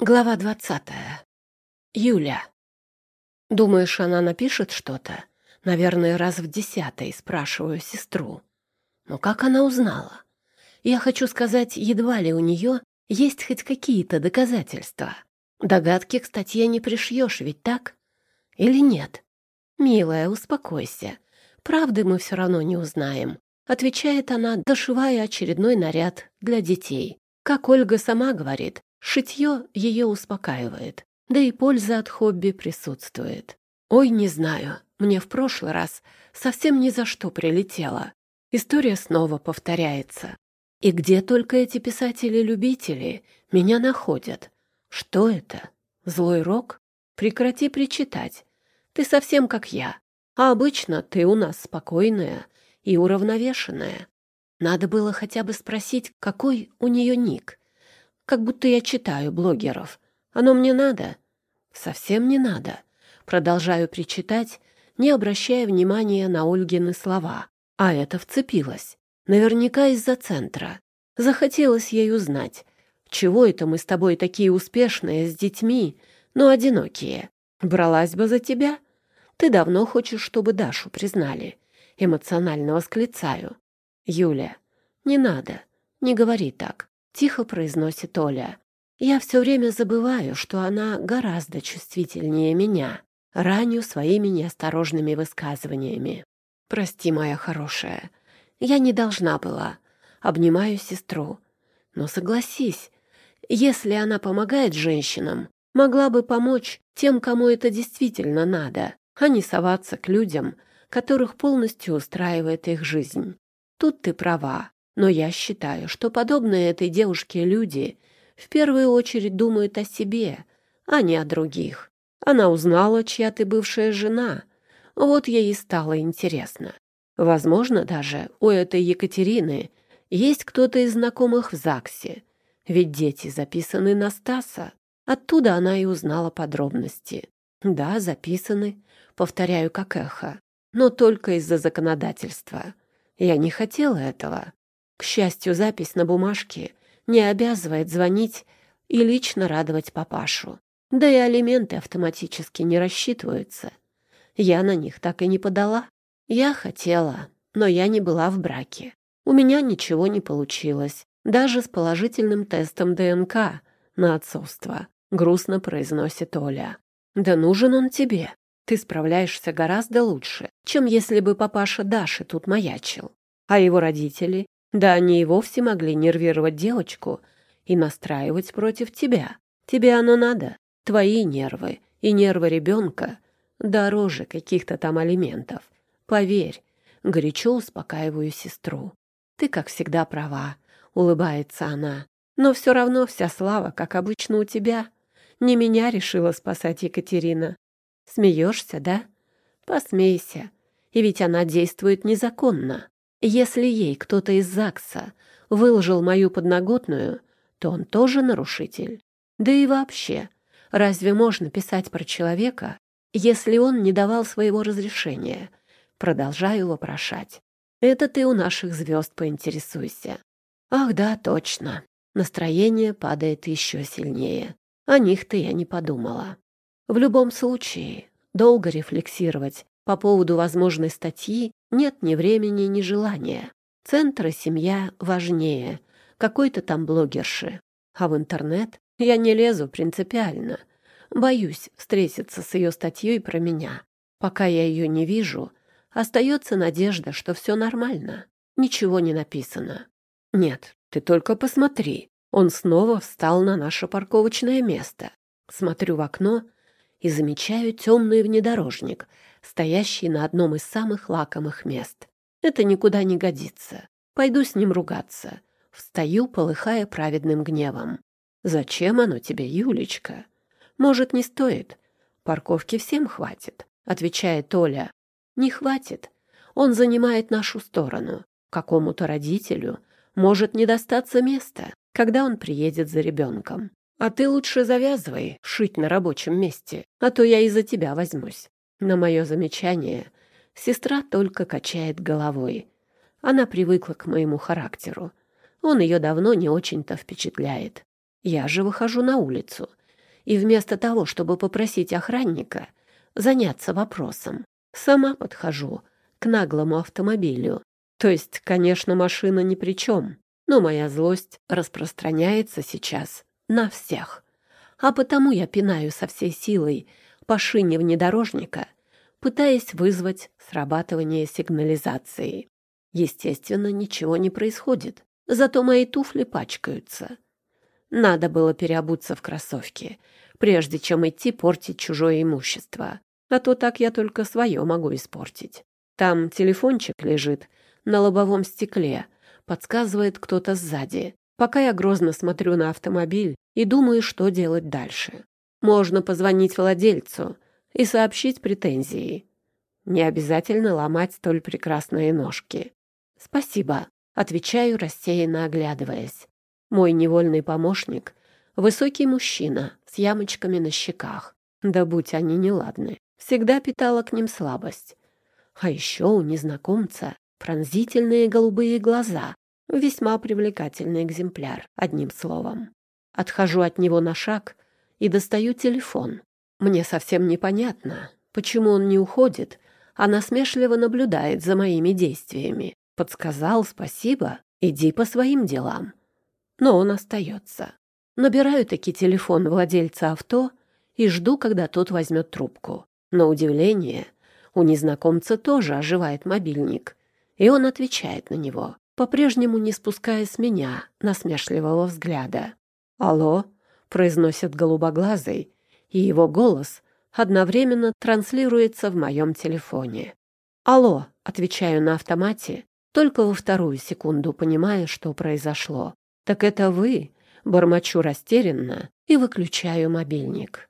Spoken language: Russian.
Глава двадцатая. Юля. Думаешь, она напишет что-то? Наверное, раз в десятый спрашиваю сестру. Но как она узнала? Я хочу сказать, едва ли у нее есть хоть какие-то доказательства. Догадки к статье не пришьешь, ведь так? Или нет? Милая, успокойся. Правды мы все равно не узнаем. Отвечает она, дошивая очередной наряд для детей. Как Ольга сама говорит, Шитье ее успокаивает, да и польза от хобби присутствует. Ой, не знаю, мне в прошлый раз совсем ни за что прилетело. История снова повторяется. И где только эти писатели-любители меня находят? Что это? Злой рок? Прекрати причитать. Ты совсем как я. А обычно ты у нас спокойная и уравновешенная. Надо было хотя бы спросить, какой у нее ник как будто я читаю блогеров. Оно мне надо? Совсем не надо. Продолжаю причитать, не обращая внимания на Ольгины слова. А это вцепилось. Наверняка из-за центра. Захотелось ей узнать, чего это мы с тобой такие успешные с детьми, но одинокие. Бралась бы за тебя. Ты давно хочешь, чтобы Дашу признали. Эмоционально восклицаю. Юля, не надо, не говори так. — тихо произносит Оля. «Я все время забываю, что она гораздо чувствительнее меня, раню своими неосторожными высказываниями. Прости, моя хорошая, я не должна была. Обнимаю сестру. Но согласись, если она помогает женщинам, могла бы помочь тем, кому это действительно надо, а не соваться к людям, которых полностью устраивает их жизнь. Тут ты права. Но я считаю, что подобные этой девушке люди в первую очередь думают о себе, а не о других. Она узнала, чья ты бывшая жена. Вот ей и стало интересно. Возможно, даже у этой Екатерины есть кто-то из знакомых в ЗАГСе, ведь дети записаны на Стаса. Оттуда она и узнала подробности. Да, записаны, повторяю как эхо, но только из-за законодательства. Я не хотела этого. К счастью, запись на бумажке не обязывает звонить и лично радовать папашу. Да и алименты автоматически не рассчитываются. Я на них так и не подала. Я хотела, но я не была в браке. У меня ничего не получилось, даже с положительным тестом ДНК на отцовство, грустно произносит Оля. Да нужен он тебе. Ты справляешься гораздо лучше, чем если бы папаша Даши тут маячил. А его родители да они и вовсе могли нервировать девочку и настраивать против тебя. Тебе оно надо. Твои нервы и нервы ребенка дороже каких-то там алиментов. Поверь, горячо успокаиваю сестру. Ты, как всегда, права, улыбается она. Но все равно вся слава, как обычно, у тебя. Не меня решила спасать Екатерина. Смеешься, да? Посмейся. И ведь она действует незаконно. Если ей кто-то из ЗАГСа выложил мою подноготную, то он тоже нарушитель. Да и вообще, разве можно писать про человека, если он не давал своего разрешения? Продолжаю вопрошать. Это ты у наших звезд поинтересуйся. Ах да, точно. Настроение падает еще сильнее. О них-то я не подумала. В любом случае, долго рефлексировать по поводу возможной статьи нет ни времени, ни желания. Центр и семья важнее какой-то там блогерши. А в интернет я не лезу принципиально. Боюсь встретиться с ее статьей про меня. Пока я ее не вижу, остается надежда, что все нормально. Ничего не написано. Нет, ты только посмотри. Он снова встал на наше парковочное место. Смотрю в окно и замечаю темный внедорожник, стоящий на одном из самых лакомых мест. Это никуда не годится. Пойду с ним ругаться. Встаю, полыхая праведным гневом. «Зачем оно тебе, Юлечка?» «Может, не стоит. Парковки всем хватит», — отвечает Оля. «Не хватит. Он занимает нашу сторону. Какому-то родителю может не достаться места, когда он приедет за ребенком. А ты лучше завязывай шить на рабочем месте, а то я из-за тебя возьмусь. На мое замечание сестра только качает головой. Она привыкла к моему характеру. Он ее давно не очень-то впечатляет. Я же выхожу на улицу И вместо того, чтобы попросить охранника заняться вопросом, сама подхожу к наглому автомобилю. То есть, конечно, машина ни при чем, но моя злость распространяется сейчас на всех. А потому я пинаю со всей силой по шине внедорожника, пытаясь вызвать срабатывание сигнализации. Естественно, ничего не происходит, зато мои туфли пачкаются. Надо было переобуться в кроссовки, прежде чем идти портить чужое имущество. А то так я только свое могу испортить. Там телефончик лежит на лобовом стекле, подсказывает кто-то сзади, пока я грозно смотрю на автомобиль и думаю, что делать дальше. Можно позвонить владельцу и сообщить претензии. Не обязательно ломать столь прекрасные ножки. «Спасибо», — отвечаю, рассеянно оглядываясь. Мой невольный помощник — высокий мужчина с ямочками на щеках. Да будь они неладны, всегда питала к ним слабость. А еще у незнакомца пронзительные голубые глаза, весьма привлекательный экземпляр, одним словом. Отхожу от него на шаг и достаю телефон. Мне совсем непонятно, почему он не уходит, а насмешливо наблюдает за моими действиями. Подсказал спасибо, иди по своим делам. Но он остается. Набираю таки телефон владельца авто и жду, когда тот возьмет трубку. На удивление, у незнакомца тоже оживает мобильник, и он отвечает на него, по-прежнему не спуская с меня насмешливого взгляда. «Алло», — произносит голубоглазый, и его голос одновременно транслируется в моем телефоне. «Алло», — отвечаю на автомате, только во вторую секунду понимая, что произошло. «Так это вы?» — бормочу растерянно и выключаю мобильник.